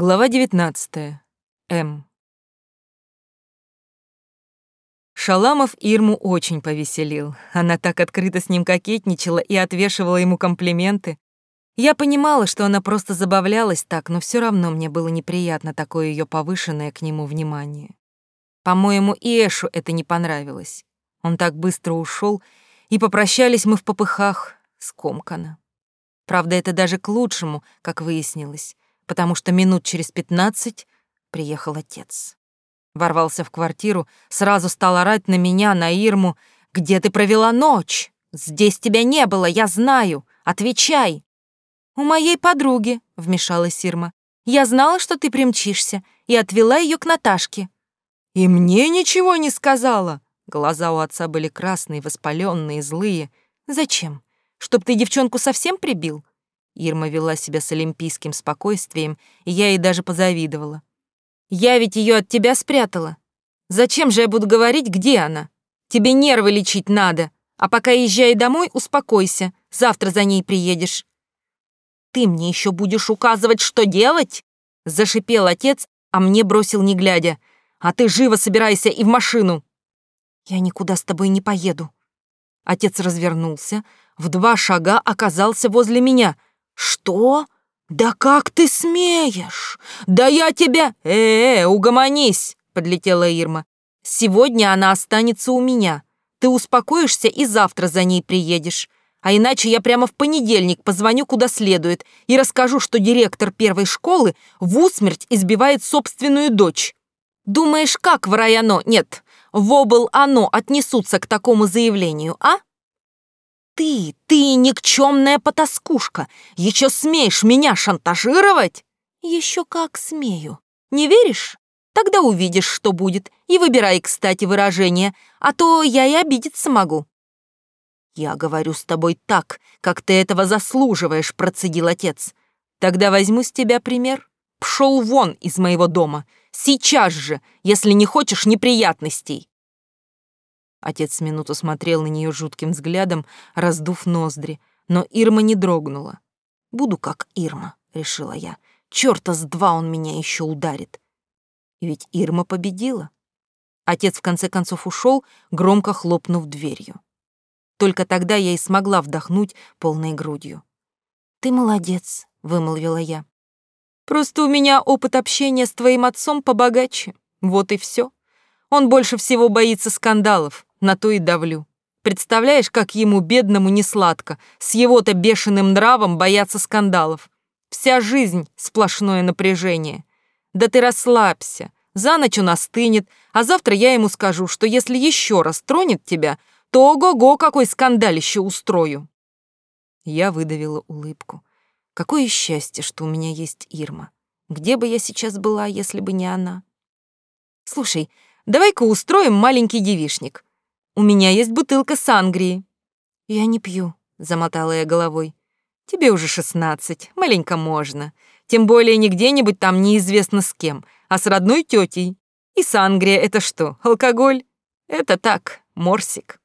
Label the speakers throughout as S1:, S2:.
S1: Глава 19. М. Шаламов Ирму очень повеселил. Она так открыто с ним кокетничала и отвешивала ему комплименты. Я понимала, что она просто забавлялась так, но все равно мне было неприятно такое ее повышенное к нему внимание. По-моему, и Эшу это не понравилось. Он так быстро ушел, и попрощались мы в попыхах, скомканно. Правда, это даже к лучшему, как выяснилось потому что минут через пятнадцать приехал отец. Ворвался в квартиру, сразу стал орать на меня, на Ирму. «Где ты провела ночь? Здесь тебя не было, я знаю. Отвечай!» «У моей подруги», — вмешалась Ирма. «Я знала, что ты примчишься, и отвела ее к Наташке». «И мне ничего не сказала!» Глаза у отца были красные, воспаленные, злые. «Зачем? Чтоб ты девчонку совсем прибил? Ирма вела себя с олимпийским спокойствием, и я ей даже позавидовала. «Я ведь ее от тебя спрятала. Зачем же я буду говорить, где она? Тебе нервы лечить надо, а пока езжай домой, успокойся, завтра за ней приедешь». «Ты мне еще будешь указывать, что делать?» Зашипел отец, а мне бросил не глядя. «А ты живо собирайся и в машину!» «Я никуда с тобой не поеду». Отец развернулся, в два шага оказался возле меня — «Что? Да как ты смеешь? Да я тебя...» «Э-э, угомонись!» — подлетела Ирма. «Сегодня она останется у меня. Ты успокоишься и завтра за ней приедешь. А иначе я прямо в понедельник позвоню куда следует и расскажу, что директор первой школы в усмерть избивает собственную дочь. Думаешь, как в районо, нет, в обл оно отнесутся к такому заявлению, а?» Ты, ты никчемная потаскушка, еще смеешь меня шантажировать? Еще как смею. Не веришь? Тогда увидишь, что будет, и выбирай, кстати, выражение, а то я и обидеться могу. Я говорю с тобой так, как ты этого заслуживаешь, процедил отец. Тогда возьму с тебя пример. Пшел вон из моего дома. Сейчас же, если не хочешь неприятностей. Отец минуту смотрел на нее жутким взглядом, раздув ноздри, но Ирма не дрогнула. «Буду как Ирма», — решила я. «Чёрта с два он меня еще ударит». И ведь Ирма победила. Отец в конце концов ушел, громко хлопнув дверью. Только тогда я и смогла вдохнуть полной грудью. «Ты молодец», — вымолвила я. «Просто у меня опыт общения с твоим отцом побогаче. Вот и все. Он больше всего боится скандалов на то и давлю. Представляешь, как ему, бедному, не сладко, с его-то бешеным нравом бояться скандалов. Вся жизнь — сплошное напряжение. Да ты расслабься, за ночь он остынет, а завтра я ему скажу, что если еще раз тронет тебя, то ого-го, какой скандалище устрою. Я выдавила улыбку. Какое счастье, что у меня есть Ирма. Где бы я сейчас была, если бы не она? Слушай, давай-ка устроим маленький девишник. У меня есть бутылка сангрии». «Я не пью», — замотала я головой. «Тебе уже шестнадцать, маленько можно. Тем более не где-нибудь там неизвестно с кем, а с родной тетей. И сангрия — это что, алкоголь? Это так, морсик».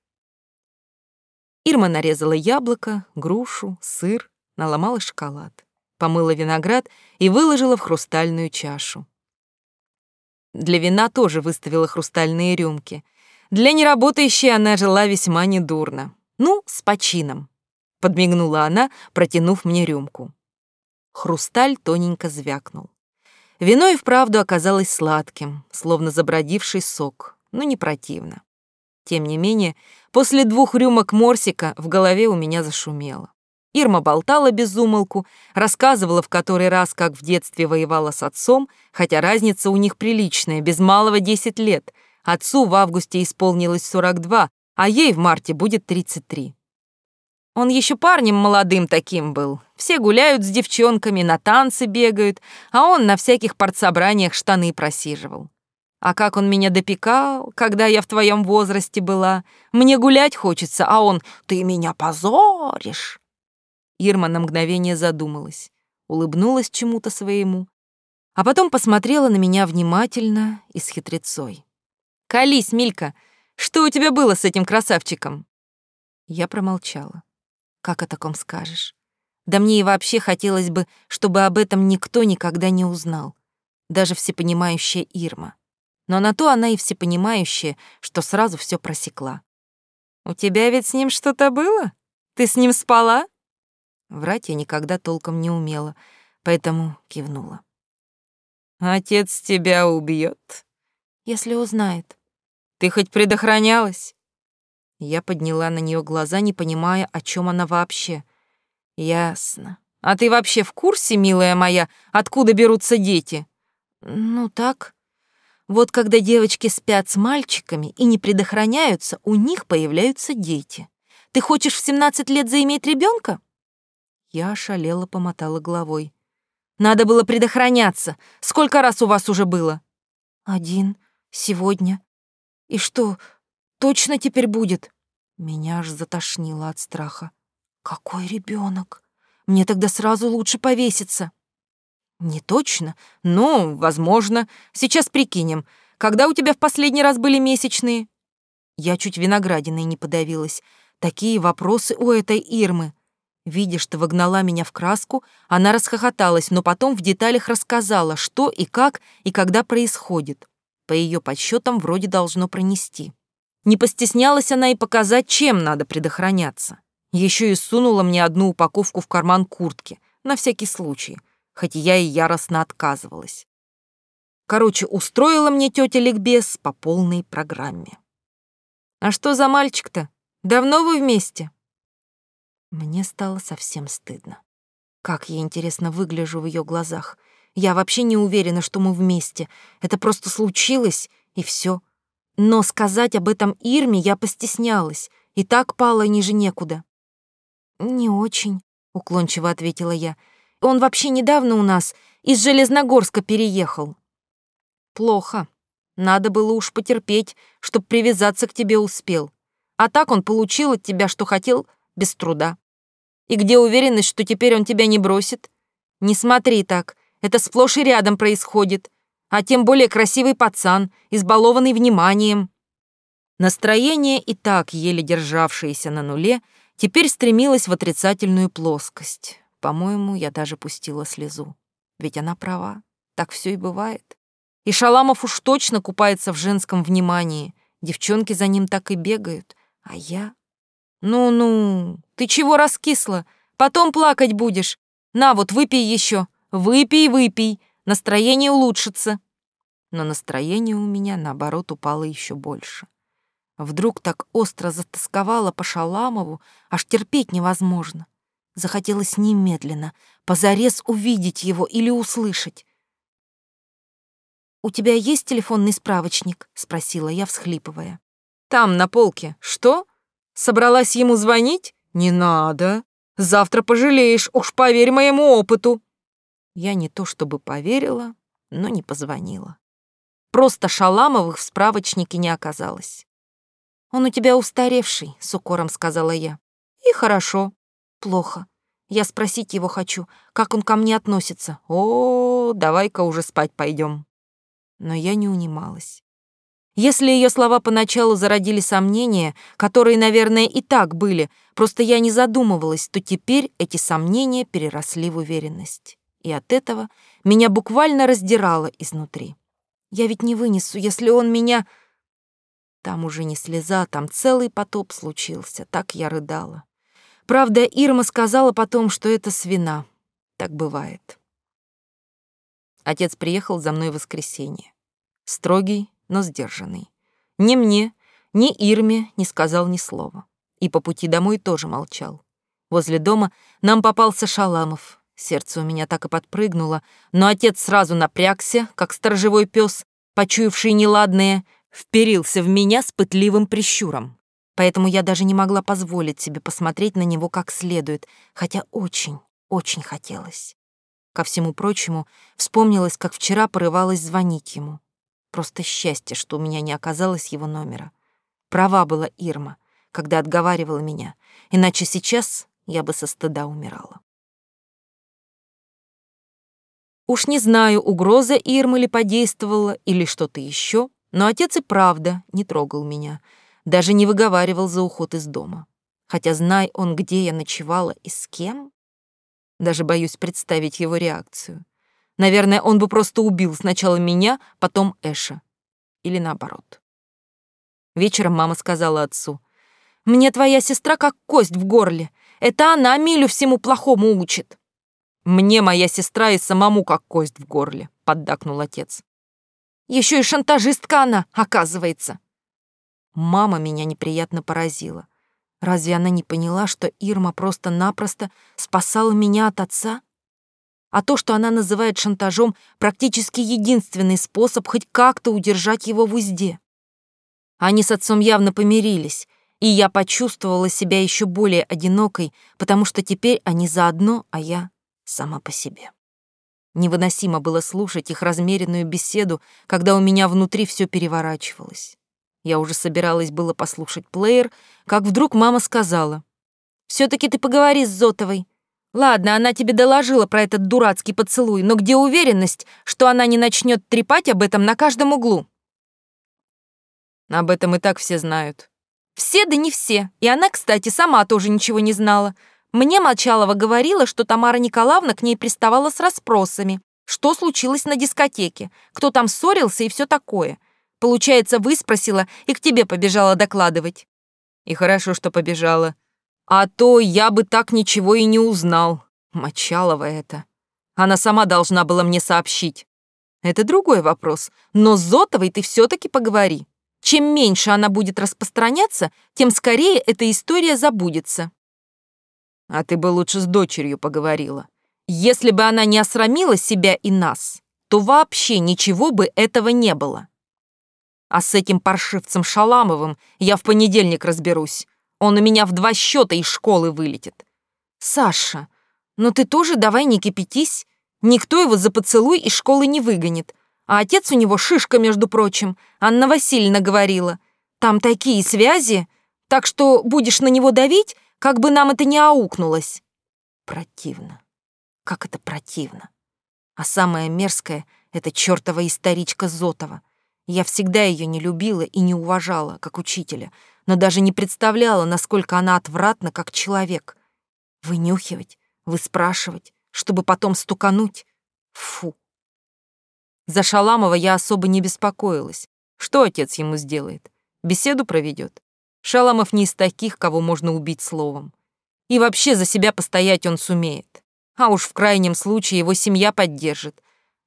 S1: Ирма нарезала яблоко, грушу, сыр, наломала шоколад, помыла виноград и выложила в хрустальную чашу. Для вина тоже выставила хрустальные рюмки, для неработающей она жила весьма недурно. Ну, с почином. Подмигнула она, протянув мне рюмку. Хрусталь тоненько звякнул. Вино и вправду оказалось сладким, словно забродивший сок, но не противно. Тем не менее, после двух рюмок морсика в голове у меня зашумело. Ирма болтала без умолку, рассказывала в который раз, как в детстве воевала с отцом, хотя разница у них приличная, без малого десять лет, Отцу в августе исполнилось 42, а ей в марте будет 33. Он еще парнем молодым таким был. Все гуляют с девчонками, на танцы бегают, а он на всяких партсобраниях штаны просиживал. А как он меня допекал, когда я в твоем возрасте была. Мне гулять хочется, а он «ты меня позоришь». Ирма на мгновение задумалась, улыбнулась чему-то своему, а потом посмотрела на меня внимательно и с хитрецой. Колись, Милька, что у тебя было с этим красавчиком?» Я промолчала. «Как о таком скажешь? Да мне и вообще хотелось бы, чтобы об этом никто никогда не узнал. даже всепонимающая Ирма. Но на то она и всепонимающая, что сразу все просекла. «У тебя ведь с ним что-то было? Ты с ним спала?» Врать я никогда толком не умела, поэтому кивнула. «Отец тебя убьет, если узнает. Ты хоть предохранялась?» Я подняла на нее глаза, не понимая, о чем она вообще. «Ясно. А ты вообще в курсе, милая моя, откуда берутся дети?» «Ну так. Вот когда девочки спят с мальчиками и не предохраняются, у них появляются дети. Ты хочешь в 17 лет заиметь ребенка? Я ошалела, помотала головой. Надо было предохраняться. Сколько раз у вас уже было? Один. Сегодня. И что, точно теперь будет? Меня аж затошнило от страха. Какой ребенок? Мне тогда сразу лучше повеситься. Не точно, но, возможно. Сейчас прикинем. Когда у тебя в последний раз были месячные? Я чуть виноградиной не подавилась. Такие вопросы у этой Ирмы. Видя, что вогнала меня в краску, она расхохоталась, но потом в деталях рассказала, что и как и когда происходит. По ее подсчетам вроде должно пронести. Не постеснялась она и показать, чем надо предохраняться. Еще и сунула мне одну упаковку в карман куртки, на всякий случай — хоть я и яростно отказывалась. Короче, устроила мне тетя Ликбез по полной программе. «А что за мальчик-то? Давно вы вместе?» Мне стало совсем стыдно. Как я, интересно, выгляжу в ее глазах. Я вообще не уверена, что мы вместе. Это просто случилось, и все. Но сказать об этом Ирме я постеснялась, и так пала ниже некуда. «Не очень», — уклончиво ответила я, — он вообще недавно у нас из Железногорска переехал. Плохо. Надо было уж потерпеть, чтоб привязаться к тебе успел. А так он получил от тебя, что хотел, без труда. И где уверенность, что теперь он тебя не бросит? Не смотри так, это сплошь и рядом происходит. А тем более красивый пацан, избалованный вниманием. Настроение, и так еле державшееся на нуле, теперь стремилось в отрицательную плоскость. По-моему, я даже пустила слезу. Ведь она права, так все и бывает. И Шаламов уж точно купается в женском внимании. Девчонки за ним так и бегают. А я... Ну-ну, ты чего раскисла? Потом плакать будешь. На, вот выпей еще. Выпей, выпей. Настроение улучшится. Но настроение у меня, наоборот, упало еще больше. Вдруг так остро затасковала по Шаламову, аж терпеть невозможно. Захотелось немедленно, позарез увидеть его или услышать. «У тебя есть телефонный справочник?» — спросила я, всхлипывая. «Там, на полке. Что? Собралась ему звонить? Не надо. Завтра пожалеешь, уж поверь моему опыту». Я не то чтобы поверила, но не позвонила. Просто Шаламовых в справочнике не оказалось. «Он у тебя устаревший», — с укором сказала я. «И хорошо плохо. Я спросить его хочу, как он ко мне относится. О, давай-ка уже спать пойдем. Но я не унималась. Если ее слова поначалу зародили сомнения, которые, наверное, и так были, просто я не задумывалась, то теперь эти сомнения переросли в уверенность. И от этого меня буквально раздирало изнутри. Я ведь не вынесу, если он меня... Там уже не слеза, там целый потоп случился, так я рыдала. Правда, Ирма сказала потом, что это свина. Так бывает. Отец приехал за мной в воскресенье. Строгий, но сдержанный. Ни мне, ни Ирме не сказал ни слова. И по пути домой тоже молчал. Возле дома нам попался Шаламов. Сердце у меня так и подпрыгнуло, но отец сразу напрягся, как сторожевой пес, почуявший неладное, вперился в меня с пытливым прищуром поэтому я даже не могла позволить себе посмотреть на него как следует, хотя очень, очень хотелось. Ко всему прочему, вспомнилось, как вчера порывалась звонить ему. Просто счастье, что у меня не оказалось его номера. Права была Ирма, когда отговаривала меня, иначе сейчас я бы со стыда умирала. Уж не знаю, угроза Ирмы ли подействовала или что-то еще, но отец и правда не трогал меня — даже не выговаривал за уход из дома. Хотя знай он, где я ночевала и с кем, даже боюсь представить его реакцию. Наверное, он бы просто убил сначала меня, потом Эша. Или наоборот. Вечером мама сказала отцу, «Мне твоя сестра как кость в горле. Это она Милю всему плохому учит». «Мне моя сестра и самому как кость в горле», — поддакнул отец. Еще и шантажистка она, оказывается. Мама меня неприятно поразила. Разве она не поняла, что Ирма просто-напросто спасала меня от отца? А то, что она называет шантажом, практически единственный способ хоть как-то удержать его в узде. Они с отцом явно помирились, и я почувствовала себя еще более одинокой, потому что теперь они заодно, а я сама по себе. Невыносимо было слушать их размеренную беседу, когда у меня внутри все переворачивалось. Я уже собиралась было послушать плеер, как вдруг мама сказала. все таки ты поговори с Зотовой. Ладно, она тебе доложила про этот дурацкий поцелуй, но где уверенность, что она не начнет трепать об этом на каждом углу?» «Об этом и так все знают». «Все, да не все. И она, кстати, сама тоже ничего не знала. Мне Мочалова говорила, что Тамара Николаевна к ней приставала с расспросами. Что случилось на дискотеке? Кто там ссорился и все такое? Получается, выспросила и к тебе побежала докладывать. И хорошо, что побежала. А то я бы так ничего и не узнал. Мочалова это. Она сама должна была мне сообщить. Это другой вопрос. Но с Зотовой ты все таки поговори. Чем меньше она будет распространяться, тем скорее эта история забудется. А ты бы лучше с дочерью поговорила. Если бы она не осрамила себя и нас, то вообще ничего бы этого не было. А с этим паршивцем Шаламовым я в понедельник разберусь. Он у меня в два счета из школы вылетит. Саша, ну ты тоже давай не кипятись. Никто его за поцелуй из школы не выгонит. А отец у него шишка, между прочим. Анна Васильевна говорила. Там такие связи. Так что будешь на него давить, как бы нам это не аукнулось. Противно. Как это противно. А самое мерзкое — это чертова историчка Зотова — я всегда ее не любила и не уважала, как учителя, но даже не представляла, насколько она отвратна, как человек. Вынюхивать, выспрашивать, чтобы потом стукануть. Фу. За Шаламова я особо не беспокоилась. Что отец ему сделает? Беседу проведет. Шаламов не из таких, кого можно убить словом. И вообще за себя постоять он сумеет. А уж в крайнем случае его семья поддержит,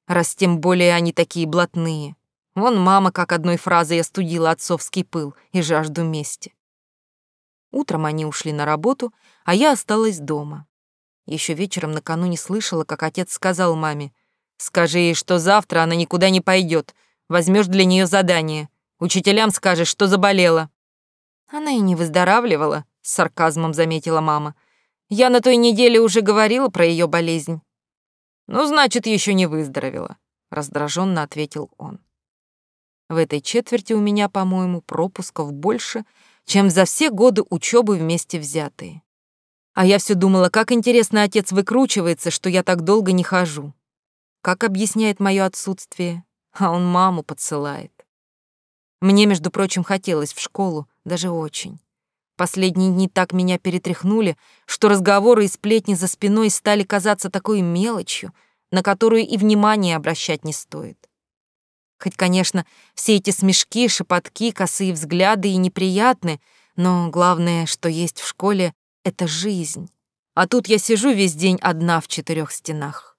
S1: раз тем более они такие блатные. Вон мама как одной фразой остудила отцовский пыл и жажду мести. Утром они ушли на работу, а я осталась дома. Еще вечером накануне слышала, как отец сказал маме, «Скажи ей, что завтра она никуда не пойдет. Возьмешь для нее задание. Учителям скажешь, что заболела». Она и не выздоравливала, с сарказмом заметила мама. Я на той неделе уже говорила про ее болезнь. Ну, значит, еще не выздоровела, раздраженно ответил он. В этой четверти у меня, по-моему, пропусков больше, чем за все годы учебы вместе взятые. А я все думала, как интересно отец выкручивается, что я так долго не хожу. Как объясняет мое отсутствие, а он маму подсылает. Мне, между прочим, хотелось в школу, даже очень. Последние дни так меня перетряхнули, что разговоры и сплетни за спиной стали казаться такой мелочью, на которую и внимания обращать не стоит. Хоть, конечно, все эти смешки, шепотки, косые взгляды и неприятны, но главное, что есть в школе, — это жизнь. А тут я сижу весь день одна в четырех стенах.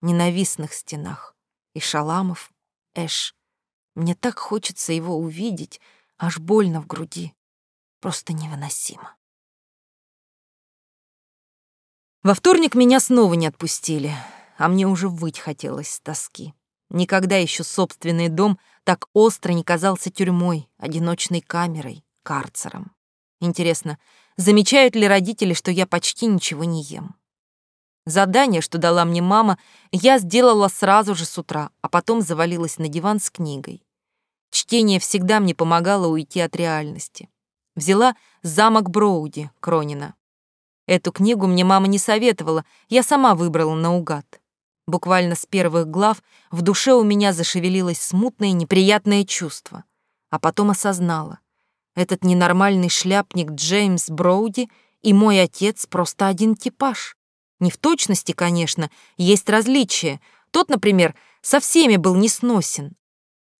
S1: Ненавистных стенах. И Шаламов, Эш. Мне так хочется его увидеть, аж больно в груди. Просто невыносимо. Во вторник меня снова не отпустили, а мне уже выть хотелось с тоски. Никогда еще собственный дом так остро не казался тюрьмой, одиночной камерой, карцером. Интересно, замечают ли родители, что я почти ничего не ем? Задание, что дала мне мама, я сделала сразу же с утра, а потом завалилась на диван с книгой. Чтение всегда мне помогало уйти от реальности. Взяла «Замок Броуди» Кронина. Эту книгу мне мама не советовала, я сама выбрала наугад. Буквально с первых глав в душе у меня зашевелилось смутное неприятное чувство, а потом осознала. Этот ненормальный шляпник Джеймс Броуди и мой отец просто один типаж. Не в точности, конечно, есть различия, Тот, например, со всеми был несносен,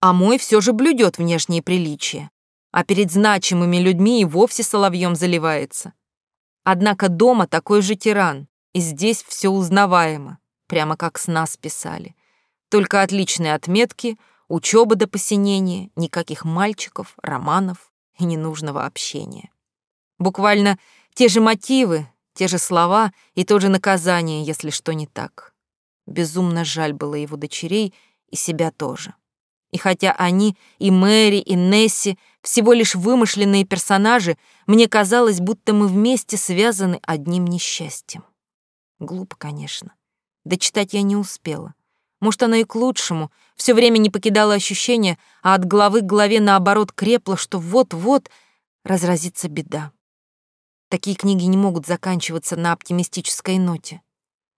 S1: а мой все же блюдет внешние приличия, а перед значимыми людьми и вовсе соловьем заливается. Однако дома такой же тиран, и здесь все узнаваемо, прямо как с нас писали. Только отличные отметки, учеба до посинения, никаких мальчиков, романов и ненужного общения. Буквально те же мотивы, те же слова и то же наказание, если что не так. Безумно жаль было его дочерей и себя тоже. И хотя они, и Мэри, и Несси, всего лишь вымышленные персонажи, мне казалось, будто мы вместе связаны одним несчастьем. Глупо, конечно. Да читать я не успела. Может, оно и к лучшему. Все время не покидало ощущение, а от головы к голове наоборот крепло, что вот-вот разразится беда. Такие книги не могут заканчиваться на оптимистической ноте.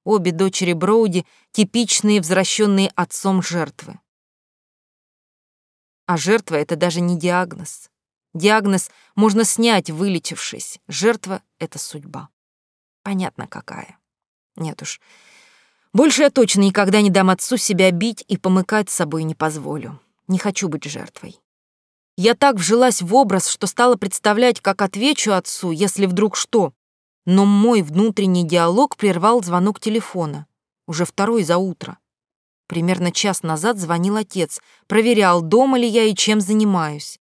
S1: Обе дочери Броуди — типичные, возвращенные отцом жертвы. А жертва — это даже не диагноз. Диагноз можно снять, вылечившись. Жертва — это судьба. Понятно, какая. Нет уж. Больше я точно никогда не дам отцу себя бить и помыкать с собой не позволю. Не хочу быть жертвой. Я так вжилась в образ, что стала представлять, как отвечу отцу, если вдруг что. Но мой внутренний диалог прервал звонок телефона. Уже второй за утро. Примерно час назад звонил отец, проверял, дома ли я и чем занимаюсь.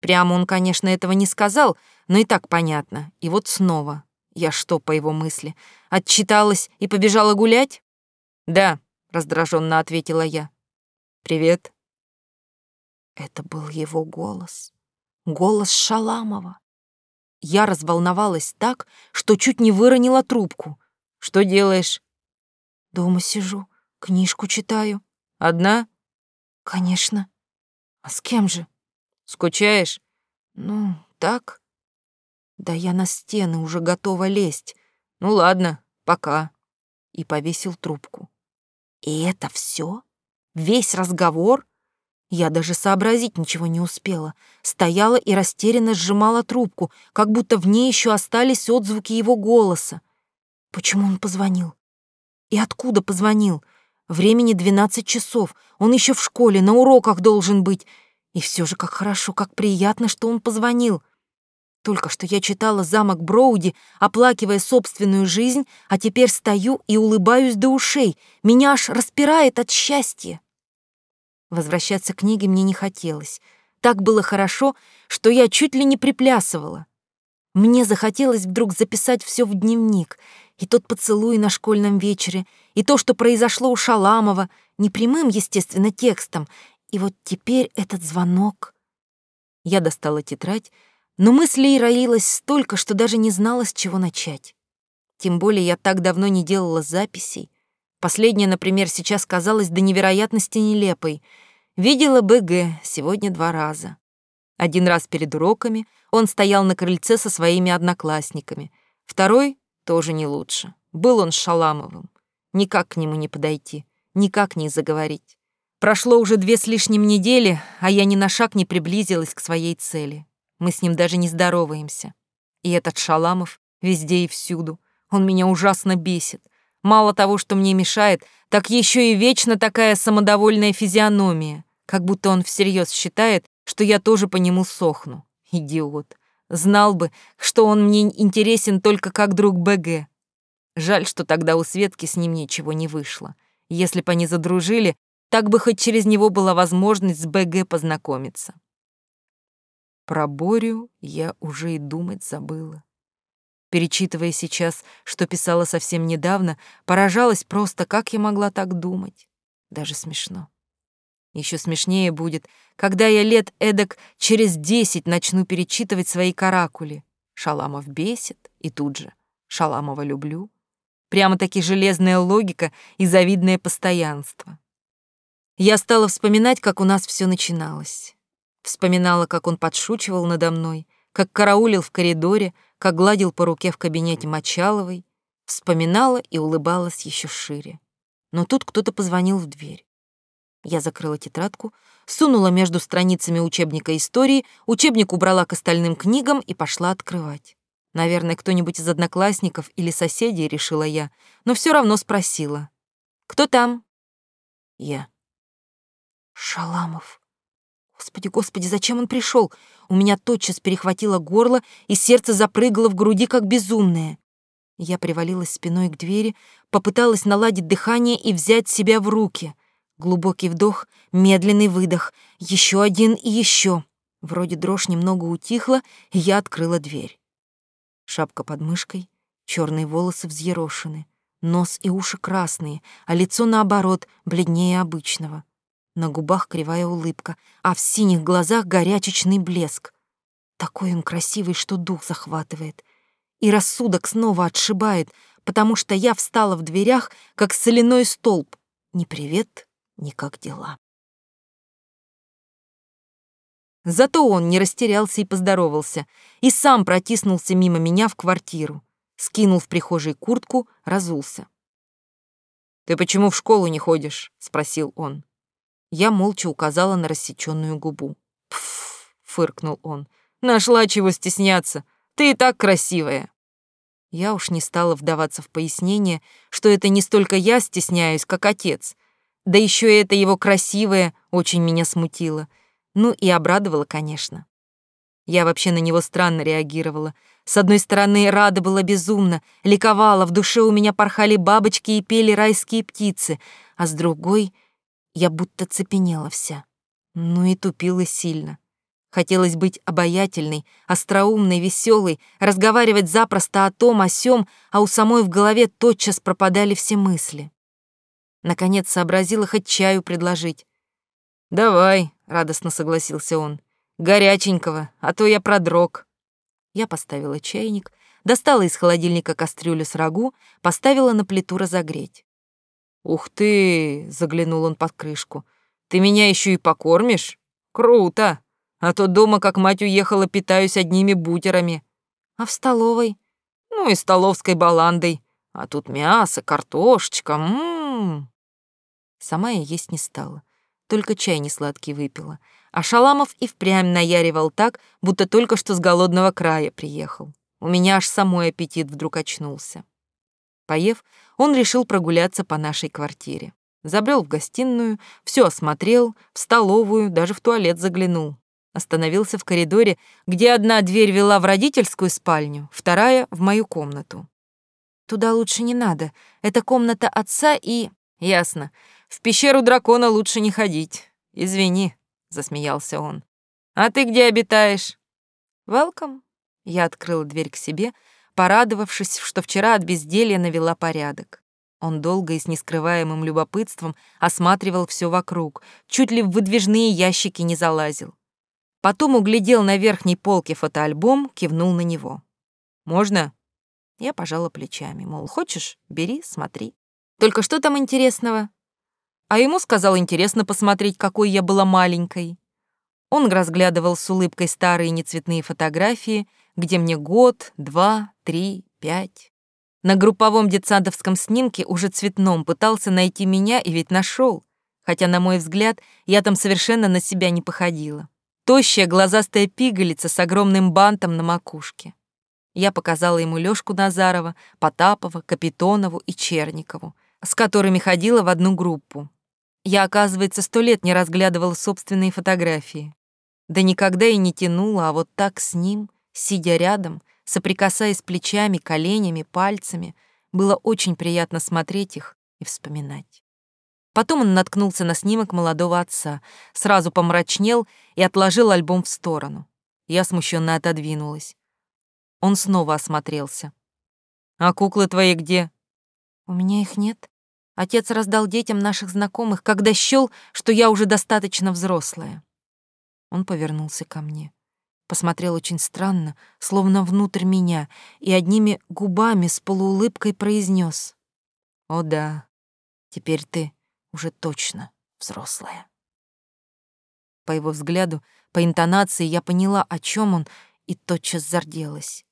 S1: Прямо он, конечно, этого не сказал, но и так понятно. И вот снова. Я что, по его мысли, отчиталась и побежала гулять? Да, раздраженно ответила я. Привет. Это был его голос. Голос Шаламова. Я разволновалась так, что чуть не выронила трубку. Что делаешь? Дома сижу, книжку читаю. Одна? Конечно. А с кем же? Скучаешь? Ну, так. Да я на стены уже готова лезть. Ну ладно, пока. И повесил трубку. И это все? Весь разговор? Я даже сообразить ничего не успела. Стояла и растерянно сжимала трубку, как будто в ней еще остались отзвуки его голоса. Почему он позвонил? И откуда позвонил? Времени двенадцать часов. Он еще в школе, на уроках должен быть. И все же как хорошо, как приятно, что он позвонил. Только что я читала «Замок Броуди», оплакивая собственную жизнь, а теперь стою и улыбаюсь до ушей. Меня аж распирает от счастья. Возвращаться к книге мне не хотелось. Так было хорошо, что я чуть ли не приплясывала. Мне захотелось вдруг записать все в дневник, и тот поцелуй на школьном вечере, и то, что произошло у Шаламова, не прямым, естественно, текстом, и вот теперь этот звонок. Я достала тетрадь, но мыслей роилось столько, что даже не знала, с чего начать. Тем более я так давно не делала записей. Последняя, например, сейчас казалась до невероятности нелепой. Видела БГ сегодня два раза. Один раз перед уроками он стоял на крыльце со своими одноклассниками. Второй тоже не лучше. Был он Шаламовым. Никак к нему не подойти, никак не заговорить. Прошло уже две с лишним недели, а я ни на шаг не приблизилась к своей цели. Мы с ним даже не здороваемся. И этот Шаламов везде и всюду. Он меня ужасно бесит. Мало того, что мне мешает, так еще и вечно такая самодовольная физиономия, как будто он всерьез считает, что я тоже по нему сохну. Идиот. Знал бы, что он мне интересен только как друг БГ. Жаль, что тогда у Светки с ним ничего не вышло. Если бы они задружили, так бы хоть через него была возможность с БГ познакомиться. Про Борю я уже и думать забыла. Перечитывая сейчас, что писала совсем недавно, поражалась просто, как я могла так думать. Даже смешно. Еще смешнее будет, когда я лет эдак через десять начну перечитывать свои каракули. Шаламов бесит, и тут же Шаламова люблю. Прямо-таки железная логика и завидное постоянство. Я стала вспоминать, как у нас все начиналось. Вспоминала, как он подшучивал надо мной, как караулил в коридоре, как гладил по руке в кабинете Мочаловой, вспоминала и улыбалась еще шире. Но тут кто-то позвонил в дверь. Я закрыла тетрадку, сунула между страницами учебника истории, учебник убрала к остальным книгам и пошла открывать. Наверное, кто-нибудь из одноклассников или соседей, решила я, но все равно спросила. «Кто там?»
S2: Я.
S1: Шаламов. Господи, господи, зачем он пришел? У меня тотчас перехватило горло, и сердце запрыгало в груди, как безумное. Я привалилась спиной к двери, попыталась наладить дыхание и взять себя в руки. Глубокий вдох, медленный выдох, еще один и еще. Вроде дрожь немного утихла, и я открыла дверь. Шапка под мышкой, черные волосы взъерошены, нос и уши красные, а лицо, наоборот, бледнее обычного. На губах кривая улыбка, а в синих глазах горячечный блеск. Такой он красивый, что дух захватывает. И рассудок снова отшибает, потому что я встала в дверях, как соляной столб. Ни привет, ни как дела. Зато он не растерялся и поздоровался, и сам протиснулся мимо меня в квартиру. Скинул в прихожей куртку, разулся.
S2: «Ты почему в школу не ходишь?» — спросил он.
S1: Я молча указала на рассеченную губу.
S2: «Пф!» — фыркнул он. «Нашла чего стесняться. Ты и так красивая».
S1: Я уж не стала вдаваться в пояснение, что это не столько я стесняюсь, как отец. Да еще и это его красивое очень меня смутило. Ну и обрадовало, конечно. Я вообще на него странно реагировала. С одной стороны, рада была безумно, ликовала, в душе у меня порхали бабочки и пели райские птицы, а с другой — я будто цепенела вся. Ну и тупила сильно. Хотелось быть обаятельной, остроумной, веселой, разговаривать запросто о том, о сём, а у самой в голове тотчас пропадали все мысли. Наконец сообразила хоть чаю предложить.
S2: «Давай», — радостно согласился он, — «горяченького, а то я продрог».
S1: Я поставила чайник, достала из холодильника кастрюлю с рагу, поставила на плиту разогреть.
S2: «Ух ты!» — заглянул он под крышку. «Ты меня еще и покормишь? Круто! А то дома, как мать уехала, питаюсь одними бутерами.
S1: А в столовой?
S2: Ну и столовской баландой. А тут мясо, картошечка, ммм!»
S1: Сама я есть не стала, только чай несладкий выпила. А Шаламов и впрямь наяривал так, будто только что с голодного края приехал. У меня аж самой аппетит вдруг очнулся. Поев, он решил прогуляться по нашей квартире. Забрел в гостиную, все осмотрел, в столовую, даже в туалет заглянул. Остановился в коридоре, где одна дверь вела в родительскую спальню, вторая — в мою комнату. «Туда лучше не надо. Это комната отца и...» «Ясно. В пещеру дракона лучше не ходить. Извини», — засмеялся он. «А ты где обитаешь?» «Велком». Я открыла дверь к себе, порадовавшись, что вчера от безделья навела порядок. Он долго и с нескрываемым любопытством осматривал все вокруг, чуть ли в выдвижные ящики не залазил. Потом углядел на верхней полке фотоальбом, кивнул на него. «Можно?» Я пожала плечами, мол, хочешь, бери, смотри. Только что там интересного? А ему сказал интересно посмотреть, какой я была маленькой. Он разглядывал с улыбкой старые нецветные фотографии, где мне год, два, три, пять. На групповом детсадовском снимке уже цветном пытался найти меня и ведь нашел, хотя, на мой взгляд, я там совершенно на себя не походила. Тощая глазастая пигалица с огромным бантом на макушке. Я показала ему Лёшку Назарова, Потапова, Капитонову и Черникову, с которыми ходила в одну группу. Я, оказывается, сто лет не разглядывала собственные фотографии. Да никогда и не тянула, а вот так с ним, сидя рядом, соприкасаясь плечами, коленями, пальцами, было очень приятно смотреть их и вспоминать. Потом он наткнулся на снимок молодого отца, сразу помрачнел и отложил альбом в сторону. Я смущенно отодвинулась. Он снова осмотрелся.
S2: «А куклы твои где?»
S1: «У меня их нет. Отец раздал детям наших знакомых, когда счёл, что я уже достаточно взрослая». Он повернулся ко мне посмотрел очень странно, словно внутрь меня, и одними губами с полуулыбкой произнес: «О да, теперь ты уже точно взрослая». По его взгляду, по интонации я поняла, о чем он, и тотчас зарделась.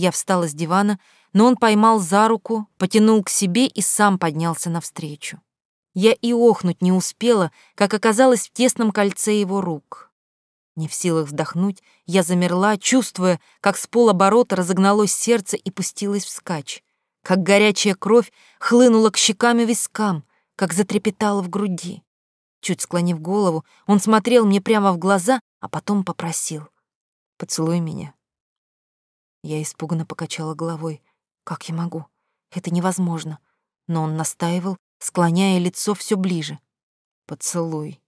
S1: Я встала с дивана, но он поймал за руку, потянул к себе и сам поднялся навстречу. Я и охнуть не успела, как оказалось в тесном кольце его рук. Не в силах вздохнуть, я замерла, чувствуя, как с полоборота разогналось сердце и пустилось вскачь, как горячая кровь хлынула к щекам и вискам, как затрепетало в груди. Чуть склонив голову, он смотрел мне прямо в глаза, а потом попросил. «Поцелуй меня». Я испуганно покачала головой. «Как я могу? Это невозможно». Но он настаивал, склоняя лицо все ближе. «Поцелуй».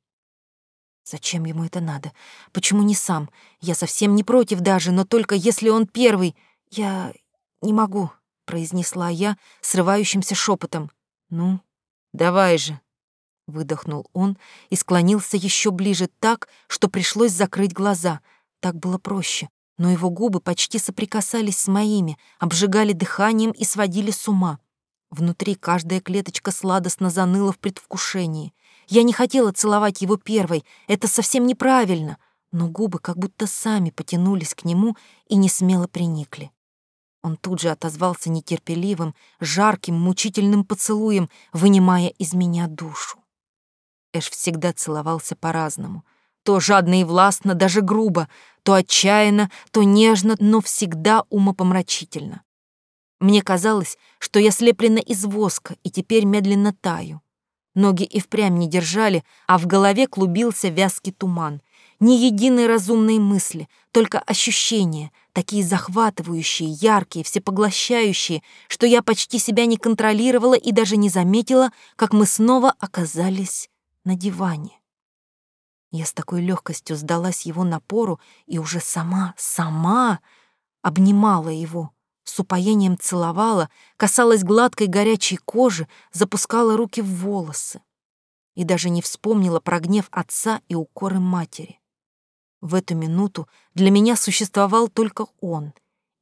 S1: Зачем ему это надо? Почему не сам? Я совсем не против даже, но только если он первый. Я не могу, произнесла я срывающимся шепотом. Ну, давай же, выдохнул он и склонился еще ближе так, что пришлось закрыть глаза. Так было проще, но его губы почти соприкасались с моими, обжигали дыханием и сводили с ума. Внутри каждая клеточка сладостно заныла в предвкушении. Я не хотела целовать его первой, это совсем неправильно, но губы как будто сами потянулись к нему и не смело приникли. Он тут же отозвался нетерпеливым, жарким, мучительным поцелуем, вынимая из меня душу. Эш всегда целовался по-разному. То жадно и властно, даже грубо, то отчаянно, то нежно, но всегда умопомрачительно. Мне казалось, что я слеплена из воска и теперь медленно таю. Ноги и впрямь не держали, а в голове клубился вязкий туман. Ни единой разумной мысли, только ощущения, такие захватывающие, яркие, всепоглощающие, что я почти себя не контролировала и даже не заметила, как мы снова оказались на диване. Я с такой легкостью сдалась его напору и уже сама, сама обнимала его, с упоением целовала, касалась гладкой горячей кожи, запускала руки в волосы. И даже не вспомнила про гнев отца и укоры матери. В эту минуту для меня существовал только он,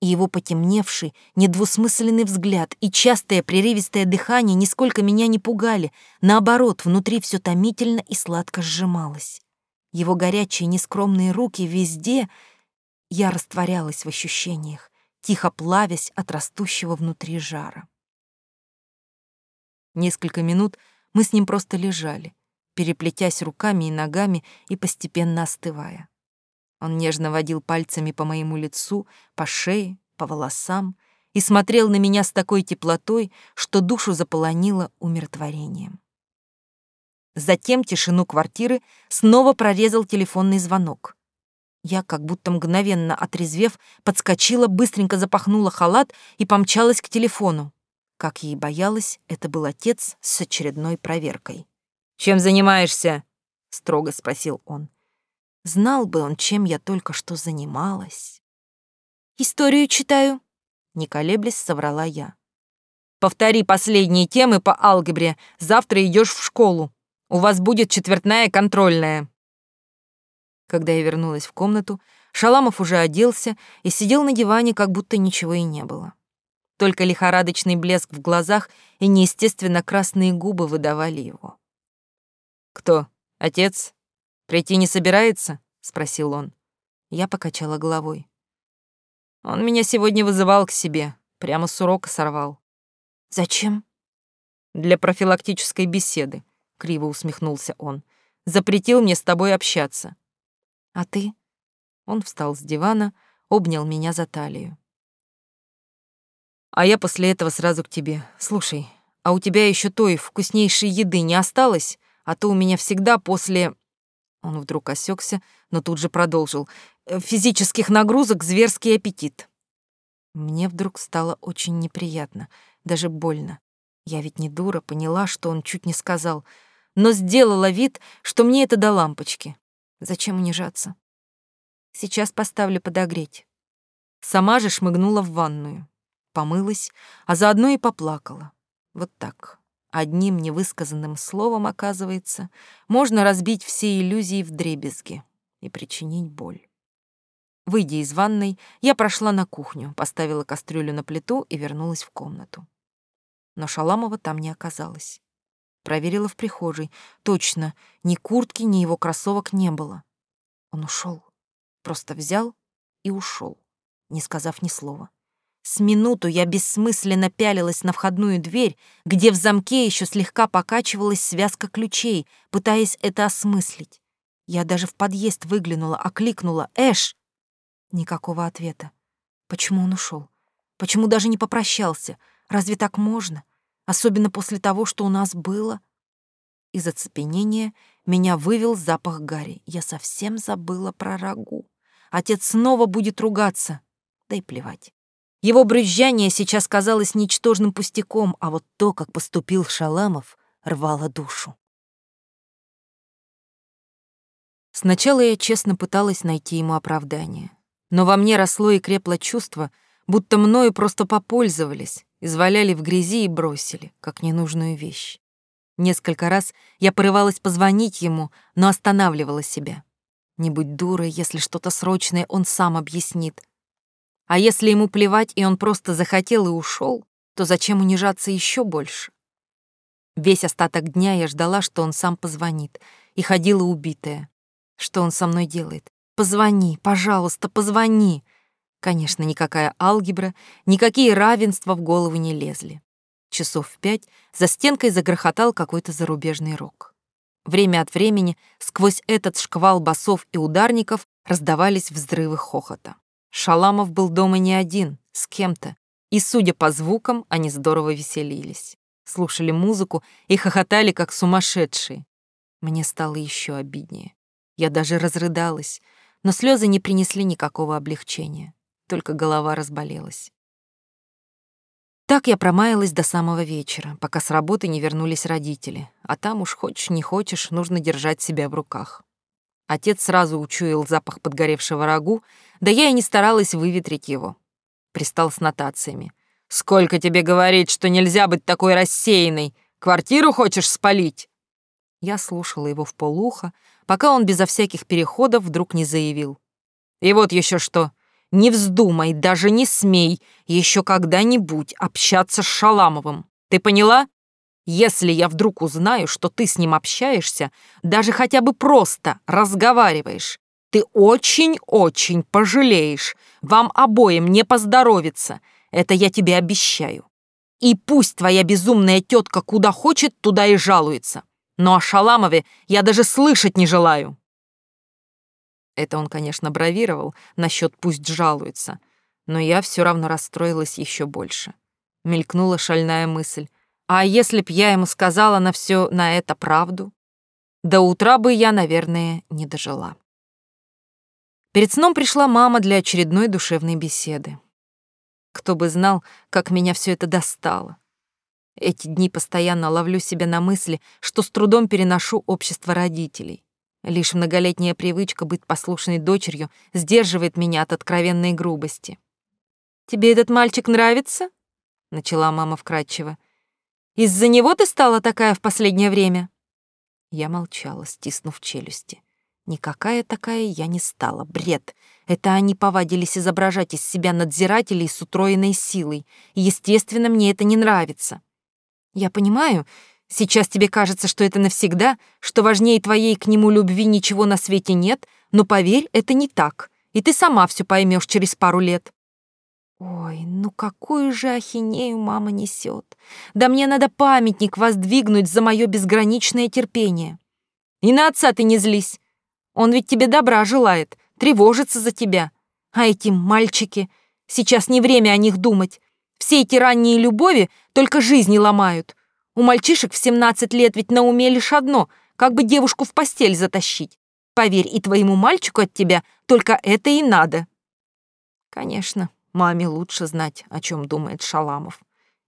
S1: и его потемневший, недвусмысленный взгляд и частое прерывистое дыхание нисколько меня не пугали, наоборот, внутри все томительно и сладко сжималось. Его горячие нескромные руки везде... Я растворялась в ощущениях, тихо плавясь от растущего внутри жара. Несколько минут мы с ним просто лежали, переплетясь руками и ногами и постепенно остывая. Он нежно водил пальцами по моему лицу, по шее, по волосам и смотрел на меня с такой теплотой, что душу заполонило умиротворением. Затем тишину квартиры снова прорезал телефонный звонок. Я, как будто мгновенно отрезвев, подскочила, быстренько запахнула халат и помчалась к телефону. Как ей боялась, это был отец с очередной проверкой. «Чем занимаешься?» — строго спросил он. Знал бы он, чем я только что занималась. «Историю читаю», — не колеблясь соврала я. «Повтори последние темы по алгебре. Завтра идешь в школу. У вас будет четвертная контрольная». Когда я вернулась в комнату, Шаламов уже оделся и сидел на диване, как будто ничего и не было. Только лихорадочный блеск в глазах и неестественно красные губы выдавали его. «Кто? Отец? Прийти не собирается?» — спросил он. Я покачала головой. «Он меня сегодня вызывал к себе, прямо с урока сорвал». «Зачем?» «Для профилактической беседы», — криво усмехнулся он. «Запретил мне с тобой общаться. А ты? Он встал с дивана, обнял меня за талию. А я после этого сразу к тебе. Слушай, а у тебя еще той вкуснейшей еды не осталось? А то у меня всегда после... Он вдруг осекся, но тут же продолжил. «Э, физических нагрузок зверский аппетит. Мне вдруг стало очень неприятно, даже больно. Я ведь не дура, поняла, что он чуть не сказал, но сделала вид, что мне это до лампочки. Зачем унижаться? Сейчас поставлю подогреть. Сама же шмыгнула в ванную, помылась, а заодно и поплакала. Вот так. Одним невысказанным словом, оказывается, можно разбить все иллюзии в дребезги и причинить боль. Выйдя из ванной, я прошла на кухню, поставила кастрюлю на плиту и вернулась в комнату. Но Шаламова там не оказалось. Проверила в прихожей. Точно, ни куртки, ни его кроссовок не было. Он ушел. Просто взял и ушел, не сказав ни слова. С минуту я бессмысленно пялилась на входную дверь, где в замке еще слегка покачивалась связка ключей, пытаясь это осмыслить. Я даже в подъезд выглянула, окликнула «Эш!» Никакого ответа. Почему он ушел? Почему даже не попрощался? Разве так можно? Особенно после того, что у нас было. Из оцепенения меня вывел запах гари. Я совсем забыла про рагу. Отец снова будет ругаться. Да и плевать. Его брюзжание сейчас казалось ничтожным пустяком, а вот то, как поступил Шаламов, рвало душу. Сначала я честно пыталась найти ему оправдание. Но во мне росло и крепло чувство, будто мною просто попользовались, изваляли в грязи и бросили, как ненужную вещь. Несколько раз я порывалась позвонить ему, но останавливала себя. Не будь дурой, если что-то срочное, он сам объяснит. А если ему плевать, и он просто захотел и ушел, то зачем унижаться еще больше? Весь остаток дня я ждала, что он сам позвонит, и ходила убитая. Что он со мной делает? Позвони, пожалуйста, позвони. Конечно, никакая алгебра, никакие равенства в голову не лезли. Часов в пять за стенкой загрохотал какой-то зарубежный рок. Время от времени сквозь этот шквал басов и ударников раздавались взрывы хохота. Шаламов был дома не один, с кем-то, и, судя по звукам, они здорово веселились. Слушали музыку и хохотали, как сумасшедшие. Мне стало еще обиднее. Я даже разрыдалась, но слезы не принесли никакого облегчения, только голова разболелась. Так я промаялась до самого вечера, пока с работы не вернулись родители, а там уж хочешь не хочешь, нужно держать себя в руках. Отец сразу учуял запах подгоревшего рагу, да я и не старалась выветрить его. Пристал с нотациями. «Сколько тебе говорить, что нельзя быть такой рассеянной? Квартиру хочешь спалить?» Я слушала его в полухо, пока он безо всяких переходов вдруг не заявил. «И вот еще что. Не вздумай, даже не смей еще когда-нибудь общаться с Шаламовым. Ты поняла? Если я вдруг узнаю, что ты с ним общаешься, даже хотя бы просто разговариваешь, ты очень-очень пожалеешь. Вам обоим не поздоровится. Это я тебе обещаю. И пусть твоя безумная тетка куда хочет, туда и жалуется. Но о Шаламове я даже слышать не желаю. Это он, конечно, бравировал насчет «пусть жалуется», но я все равно расстроилась еще больше. Мелькнула шальная мысль. А если б я ему сказала на все на это правду? До утра бы я, наверное, не дожила. Перед сном пришла мама для очередной душевной беседы. Кто бы знал, как меня все это достало. Эти дни постоянно ловлю себя на мысли, что с трудом переношу общество родителей. Лишь многолетняя привычка быть послушной дочерью сдерживает меня от откровенной грубости. «Тебе этот мальчик нравится?» — начала мама вкратчиво. «Из-за него ты стала такая в последнее время?» Я молчала, стиснув челюсти. Никакая такая я не стала, бред. Это они повадились изображать из себя надзирателей с утроенной силой. Естественно, мне это не нравится. Я понимаю, сейчас тебе кажется, что это навсегда, что важнее твоей к нему любви ничего на свете нет, но поверь, это не так, и ты сама все поймешь через пару лет. Ой, ну какую же ахинею мама несет. Да мне надо памятник воздвигнуть за мое безграничное терпение. И на отца ты не злись. Он ведь тебе добра желает, тревожится за тебя. А эти мальчики, сейчас не время о них думать. Все эти ранние любови только жизни ломают. У мальчишек в 17 лет ведь на уме лишь одно — как бы девушку в постель затащить. Поверь, и твоему мальчику от тебя только это и надо. Конечно, маме лучше знать, о чем думает Шаламов.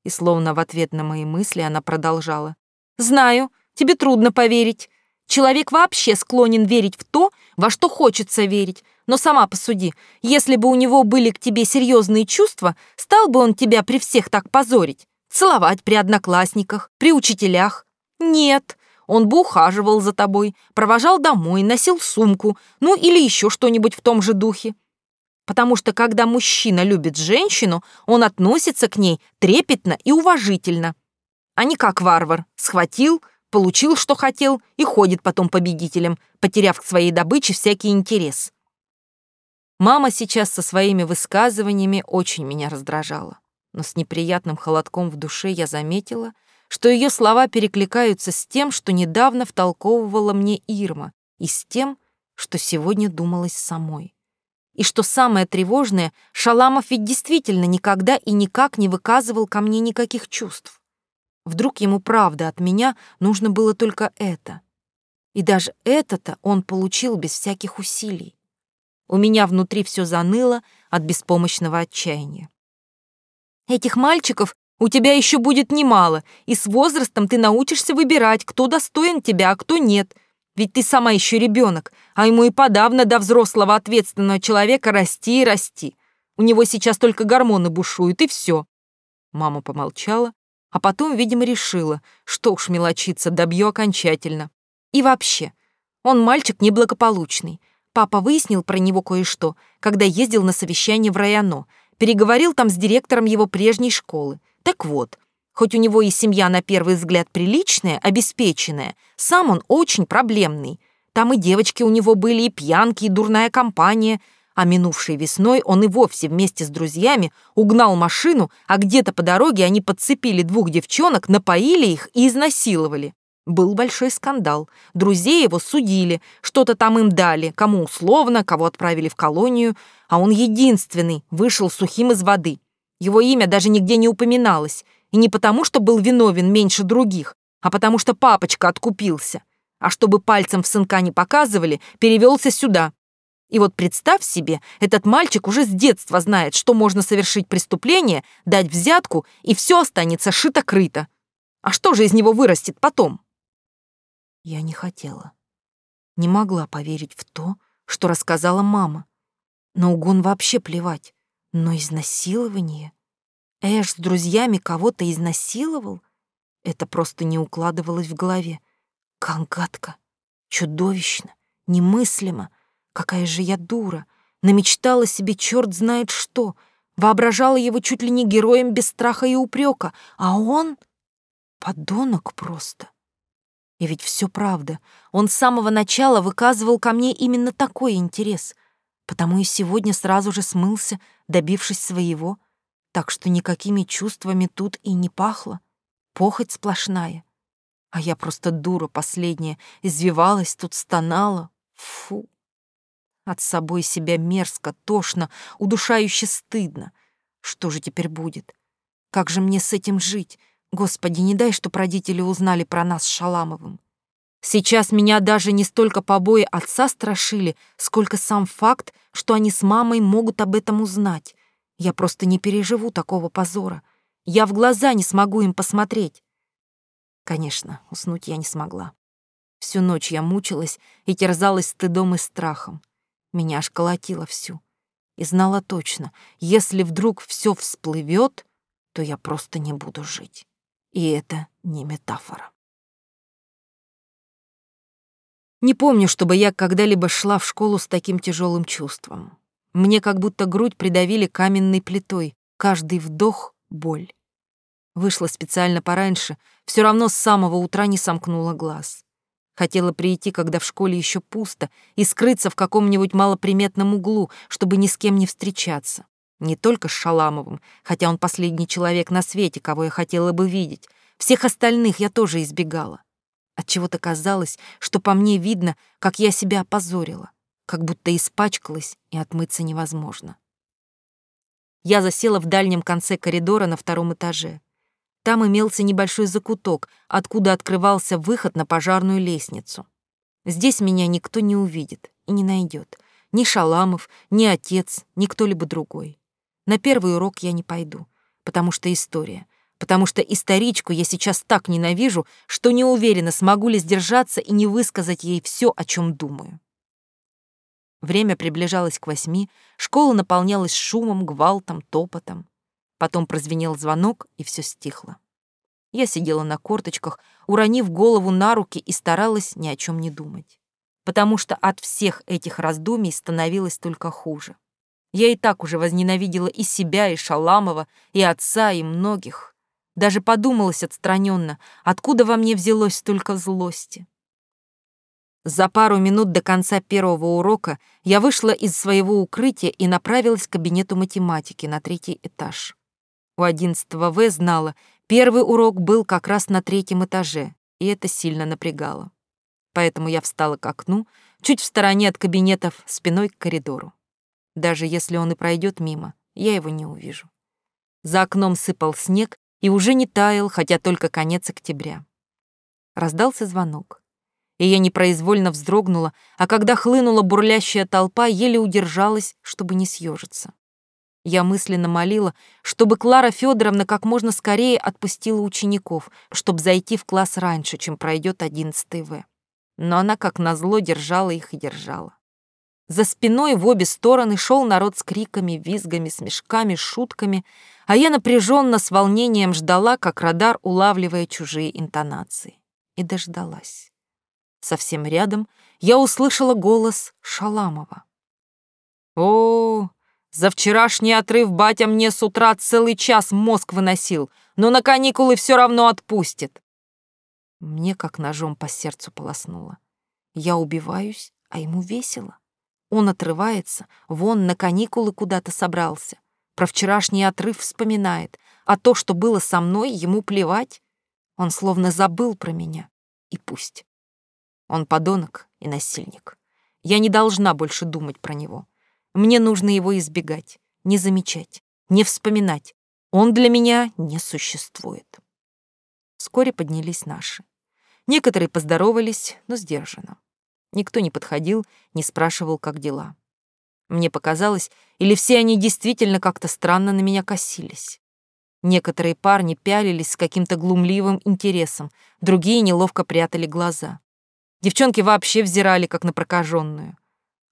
S1: И словно в ответ на мои мысли она продолжала. «Знаю, тебе трудно поверить. Человек вообще склонен верить в то, во что хочется верить, но сама посуди, если бы у него были к тебе серьезные чувства, стал бы он тебя при всех так позорить, целовать при одноклассниках, при учителях? Нет, он бы ухаживал за тобой, провожал домой, носил сумку, ну или еще что-нибудь в том же духе. Потому что когда мужчина любит женщину, он относится к ней трепетно и уважительно, а не как варвар, схватил, получил, что хотел, и ходит потом победителем, потеряв к своей добыче всякий интерес. Мама сейчас со своими высказываниями очень меня раздражала, но с неприятным холодком в душе я заметила, что ее слова перекликаются с тем, что недавно втолковывала мне Ирма, и с тем, что сегодня думалось самой. И что самое тревожное, Шаламов ведь действительно никогда и никак не выказывал ко мне никаких чувств. Вдруг ему правда от меня нужно было только это. И даже это-то он получил без всяких усилий. У меня внутри все заныло от беспомощного отчаяния. Этих мальчиков у тебя еще будет немало, и с возрастом ты научишься выбирать, кто достоин тебя, а кто нет. Ведь ты сама еще ребенок, а ему и подавно до взрослого ответственного человека расти и расти. У него сейчас только гормоны бушуют, и все. Мама помолчала, а потом, видимо, решила, что уж мелочиться, добью окончательно. И вообще, он мальчик неблагополучный. Папа выяснил про него кое-что, когда ездил на совещание в районо, переговорил там с директором его прежней школы. Так вот, хоть у него и семья на первый взгляд приличная, обеспеченная, сам он очень проблемный. Там и девочки у него были, и пьянки, и дурная компания — а минувшей весной он и вовсе вместе с друзьями угнал машину, а где-то по дороге они подцепили двух девчонок, напоили их и изнасиловали. Был большой скандал. Друзей его судили, что-то там им дали, кому условно, кого отправили в колонию, а он единственный вышел сухим из воды. Его имя даже нигде не упоминалось, и не потому, что был виновен меньше других, а потому что папочка откупился. А чтобы пальцем в сынка не показывали, перевелся сюда, и вот представь себе, этот мальчик уже с детства знает, что можно совершить преступление, дать взятку, и все останется шито-крыто. А что же из него вырастет потом? Я не хотела. Не могла поверить в то, что рассказала мама. На угон вообще плевать. Но изнасилование? Эш с друзьями кого-то изнасиловал? Это просто не укладывалось в голове. Конкатка. Чудовищно. Немыслимо. Какая же я дура! Намечтала себе черт знает что, воображала его чуть ли не героем без страха и упрека, а он — подонок просто. И ведь все правда. Он с самого начала выказывал ко мне именно такой интерес, потому и сегодня сразу же смылся, добившись своего, так что никакими чувствами тут и не пахло. Похоть сплошная. А я просто дура последняя, извивалась тут, стонала. Фу. От собой себя мерзко, тошно, удушающе стыдно. Что же теперь будет? Как же мне с этим жить? Господи, не дай, чтоб родители узнали про нас с Шаламовым. Сейчас меня даже не столько побои отца страшили, сколько сам факт, что они с мамой могут об этом узнать. Я просто не переживу такого позора. Я в глаза не смогу им посмотреть. Конечно, уснуть я не смогла. Всю ночь я мучилась и терзалась стыдом и страхом. Меня аж колотило всю. И знала точно, если вдруг все всплывет, то я просто не буду жить. И это не метафора. Не помню, чтобы я когда-либо шла в школу с таким тяжелым чувством. Мне как будто грудь придавили каменной плитой, каждый вдох — боль. Вышла специально пораньше, все равно с самого утра не сомкнула глаз. Хотела прийти, когда в школе еще пусто, и скрыться в каком-нибудь малоприметном углу, чтобы ни с кем не встречаться. Не только с Шаламовым, хотя он последний человек на свете, кого я хотела бы видеть. Всех остальных я тоже избегала. Отчего-то казалось, что по мне видно, как я себя опозорила, как будто испачкалась, и отмыться невозможно. Я засела в дальнем конце коридора на втором этаже. Там имелся небольшой закуток, откуда открывался выход на пожарную лестницу. Здесь меня никто не увидит и не найдет. Ни Шаламов, ни отец, ни кто-либо другой. На первый урок я не пойду, потому что история. Потому что историчку я сейчас так ненавижу, что не уверена, смогу ли сдержаться и не высказать ей все, о чем думаю. Время приближалось к восьми, школа наполнялась шумом, гвалтом, топотом. Потом прозвенел звонок, и все стихло. Я сидела на корточках, уронив голову на руки и старалась ни о чем не думать. Потому что от всех этих раздумий становилось только хуже. Я и так уже возненавидела и себя, и Шаламова, и отца, и многих. Даже подумалась отстраненно, откуда во мне взялось столько злости. За пару минут до конца первого урока я вышла из своего укрытия и направилась к кабинету математики на третий этаж. У 11 В знала, первый урок был как раз на третьем этаже, и это сильно напрягало. Поэтому я встала к окну, чуть в стороне от кабинетов, спиной к коридору. Даже если он и пройдет мимо, я его не увижу. За окном сыпал снег, и уже не таял, хотя только конец октября. Раздался звонок, и я непроизвольно вздрогнула, а когда хлынула бурлящая толпа, еле удержалась, чтобы не съежиться. Я мысленно молила, чтобы Клара Федоровна как можно скорее отпустила учеников, чтобы зайти в класс раньше, чем пройдет 11 В. Но она как назло держала их и держала. За спиной в обе стороны шел народ с криками, визгами, смешками, шутками, а я напряженно с волнением ждала, как радар, улавливая чужие интонации. И дождалась. Совсем рядом я услышала голос Шаламова. «О, за вчерашний отрыв батя мне с утра целый час мозг выносил, но на каникулы все равно отпустит». Мне как ножом по сердцу полоснуло. Я убиваюсь, а ему весело. Он отрывается, вон на каникулы куда-то собрался. Про вчерашний отрыв вспоминает, а то, что было со мной, ему плевать. Он словно забыл про меня. И пусть. Он подонок и насильник. Я не должна больше думать про него. Мне нужно его избегать, не замечать, не вспоминать. Он для меня не существует. Вскоре поднялись наши. Некоторые поздоровались, но сдержанно. Никто не подходил, не спрашивал, как дела. Мне показалось, или все они действительно как-то странно на меня косились. Некоторые парни пялились с каким-то глумливым интересом, другие неловко прятали глаза. Девчонки вообще взирали, как на прокаженную.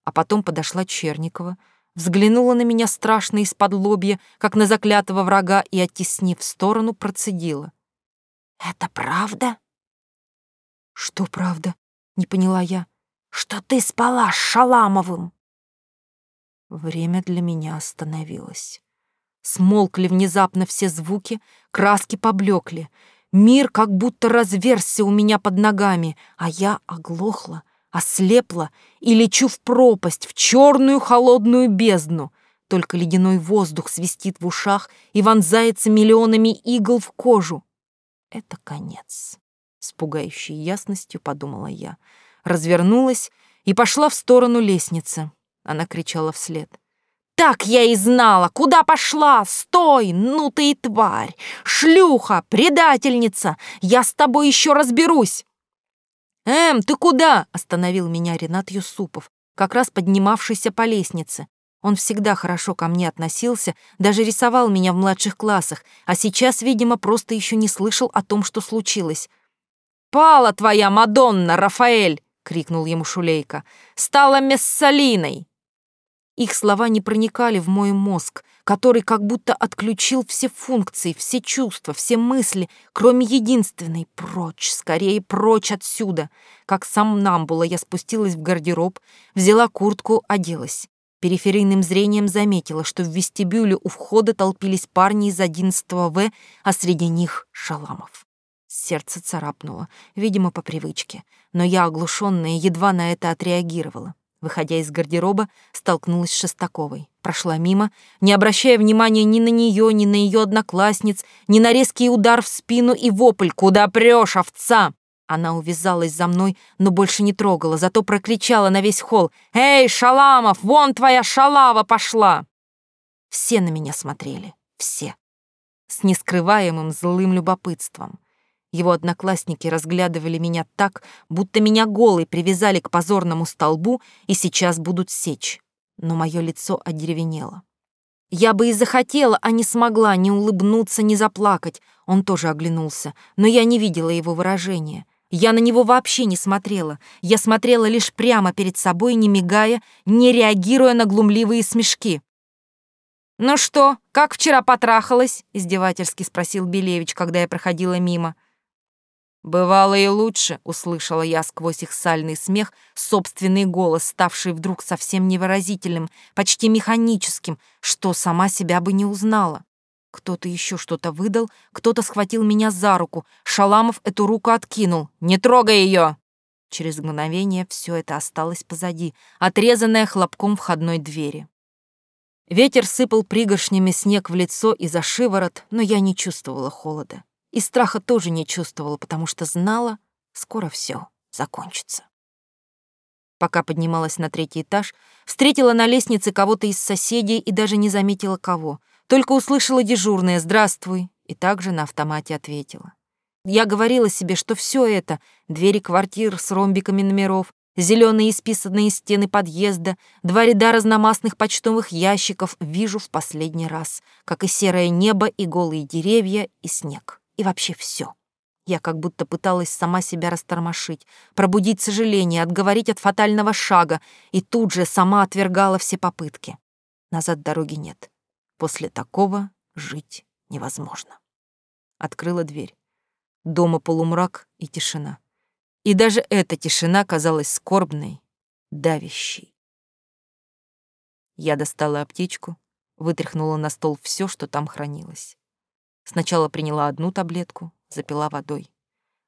S1: А потом подошла Черникова, взглянула на меня страшно из-под лобья, как на заклятого врага, и, оттеснив в сторону, процедила. «Это правда?» «Что правда?» — не поняла я. «Что ты спала с Шаламовым?» Время для меня остановилось. Смолкли внезапно все звуки, краски поблекли. Мир как будто разверзся у меня под ногами, а я оглохла, ослепла и лечу в пропасть, в черную холодную бездну. Только ледяной воздух свистит в ушах и вонзается миллионами игл в кожу. Это конец. С пугающей ясностью подумала я. Развернулась и пошла в сторону лестницы. Она кричала вслед. «Так я и знала! Куда пошла? Стой! Ну ты и тварь! Шлюха! Предательница! Я с тобой еще разберусь!» «Эм, ты куда?» — остановил меня Ренат Юсупов, как раз поднимавшийся по лестнице. Он всегда хорошо ко мне относился, даже рисовал меня в младших классах, а сейчас, видимо, просто еще не слышал о том, что случилось. «Пала твоя Мадонна, Рафаэль!» — крикнул ему Шулейка. «Стала Мессалиной!» Их слова не проникали в мой мозг, который как будто отключил все функции, все чувства, все мысли, кроме единственной — прочь, скорее прочь отсюда. Как сам намбула я спустилась в гардероб, взяла куртку, оделась. Периферийным зрением заметила, что в вестибюле у входа толпились парни из 11 В, а среди них — Шаламов. Сердце царапнуло, видимо, по привычке, но я, оглушенная, едва на это отреагировала. Выходя из гардероба, столкнулась с Шестаковой. Прошла мимо, не обращая внимания ни на нее, ни на ее одноклассниц, ни на резкий удар в спину и вопль «Куда прешь, овца?» Она увязалась за мной, но больше не трогала, зато прокричала на весь холл «Эй, Шаламов, вон твоя шалава пошла!» Все на меня смотрели, все, с нескрываемым злым любопытством. Его одноклассники разглядывали меня так, будто меня голой привязали к позорному столбу и сейчас будут сечь. Но мое лицо одеревенело. Я бы и захотела, а не смогла ни улыбнуться, ни заплакать. Он тоже оглянулся, но я не видела его выражения. Я на него вообще не смотрела. Я смотрела лишь прямо перед собой, не мигая, не реагируя на глумливые смешки. «Ну что, как вчера потрахалась?» — издевательски спросил Белевич, когда я проходила мимо. «Бывало и лучше», — услышала я сквозь их сальный смех собственный голос, ставший вдруг совсем невыразительным, почти механическим, что сама себя бы не узнала. Кто-то еще что-то выдал, кто-то схватил меня за руку. Шаламов эту руку откинул. «Не трогай ее!» Через мгновение все это осталось позади, отрезанное хлопком входной двери. Ветер сыпал пригоршнями снег в лицо и за шиворот, но я не чувствовала холода. И страха тоже не чувствовала, потому что знала, скоро все закончится. Пока поднималась на третий этаж, встретила на лестнице кого-то из соседей и даже не заметила кого. Только услышала дежурное «Здравствуй» и также на автомате ответила. Я говорила себе, что все это — двери квартир с ромбиками номеров, зеленые исписанные стены подъезда, два ряда разномастных почтовых ящиков вижу в последний раз, как и серое небо, и голые деревья, и снег, и вообще все. Я как будто пыталась сама себя растормошить, пробудить сожаление, отговорить от фатального шага, и тут же сама отвергала все попытки. Назад дороги нет. После такого жить невозможно. Открыла дверь. Дома полумрак и тишина. И даже эта тишина казалась скорбной, давящей. Я достала аптечку, вытряхнула на стол все, что там хранилось. Сначала приняла одну таблетку, запила водой.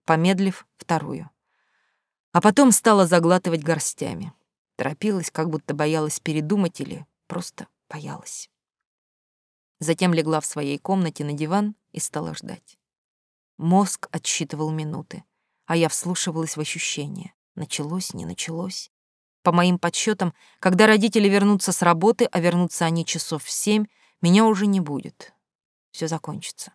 S1: Помедлив, вторую. А потом стала заглатывать горстями. Торопилась, как будто боялась передумать или просто боялась. Затем легла в своей комнате на диван и стала ждать. Мозг отсчитывал минуты, а я вслушивалась в ощущения. Началось, не началось. По моим подсчетам, когда родители вернутся с работы, а вернутся они часов в семь, меня уже не будет. Все закончится.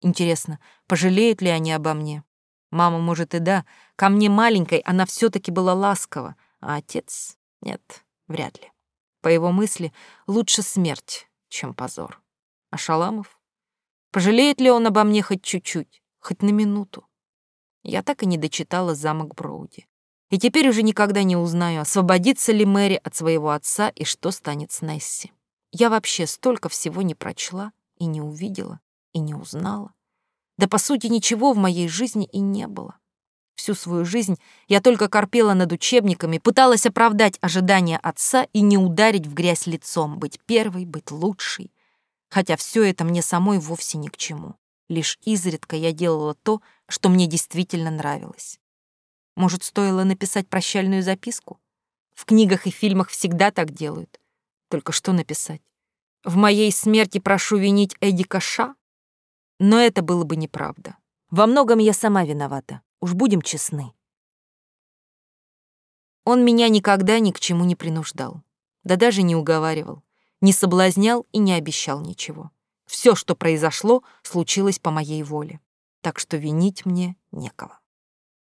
S1: Интересно, пожалеют ли они обо мне? Мама, может, и да. Ко мне маленькой она все таки была ласкова, а отец — нет, вряд ли. По его мысли, лучше смерть, чем позор. А Шаламов? Пожалеет ли он обо мне хоть чуть-чуть, хоть на минуту? Я так и не дочитала «Замок Броуди». И теперь уже никогда не узнаю, освободится ли Мэри от своего отца и что станет с Несси. Я вообще столько всего не прочла и не увидела и не узнала. Да, по сути, ничего в моей жизни и не было. Всю свою жизнь я только корпела над учебниками, пыталась оправдать ожидания отца и не ударить в грязь лицом, быть первой, быть лучшей. Хотя все это мне самой вовсе ни к чему. Лишь изредка я делала то, что мне действительно нравилось. Может, стоило написать прощальную записку? В книгах и фильмах всегда так делают. Только что написать? В моей смерти прошу винить Эдди Каша? Но это было бы неправда. Во многом я сама виновата, уж будем честны. Он меня никогда ни к чему не принуждал, да даже не уговаривал, не соблазнял и не обещал ничего. Все, что произошло, случилось по моей воле, так что винить мне некого.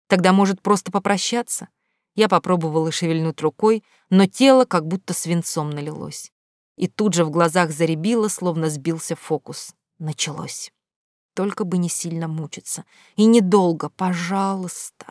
S1: Тогда, может, просто попрощаться? Я попробовала шевельнуть рукой, но тело как будто свинцом налилось. И тут же в глазах заребило, словно сбился фокус. Началось. Только бы не сильно мучиться. И недолго, пожалуйста.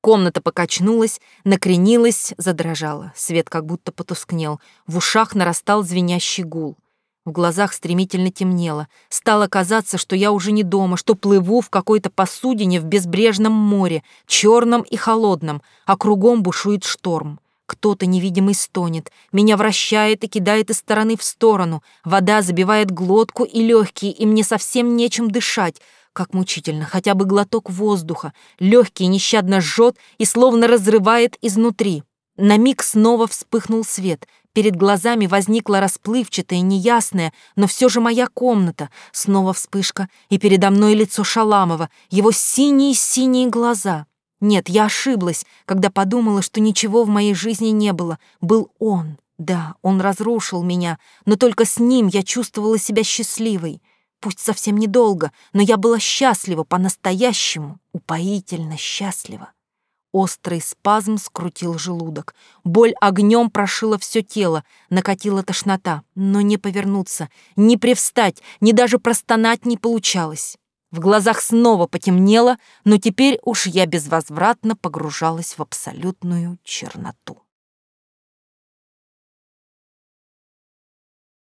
S1: Комната покачнулась, накренилась, задрожала. Свет как будто потускнел. В ушах нарастал звенящий гул. В глазах стремительно темнело. Стало казаться, что я уже не дома, что плыву в какой-то посудине в безбрежном море, черном и холодном, а кругом бушует шторм. Кто-то невидимый стонет, меня вращает и кидает из стороны в сторону. Вода забивает глотку и легкие, и мне совсем нечем дышать. Как мучительно, хотя бы глоток воздуха. Легкий нещадно жжет и словно разрывает изнутри. На миг снова вспыхнул свет. Перед глазами возникла расплывчатая, неясная, но все же моя комната. Снова вспышка, и передо мной лицо Шаламова, его синие-синие глаза — нет, я ошиблась, когда подумала, что ничего в моей жизни не было. Был он. Да, он разрушил меня, но только с ним я чувствовала себя счастливой. Пусть совсем недолго, но я была счастлива по-настоящему, упоительно счастлива. Острый спазм скрутил желудок. Боль огнем прошила все тело, накатила тошнота, но не повернуться, не привстать, ни даже простонать не получалось. В глазах снова потемнело, но теперь уж я безвозвратно погружалась в абсолютную черноту.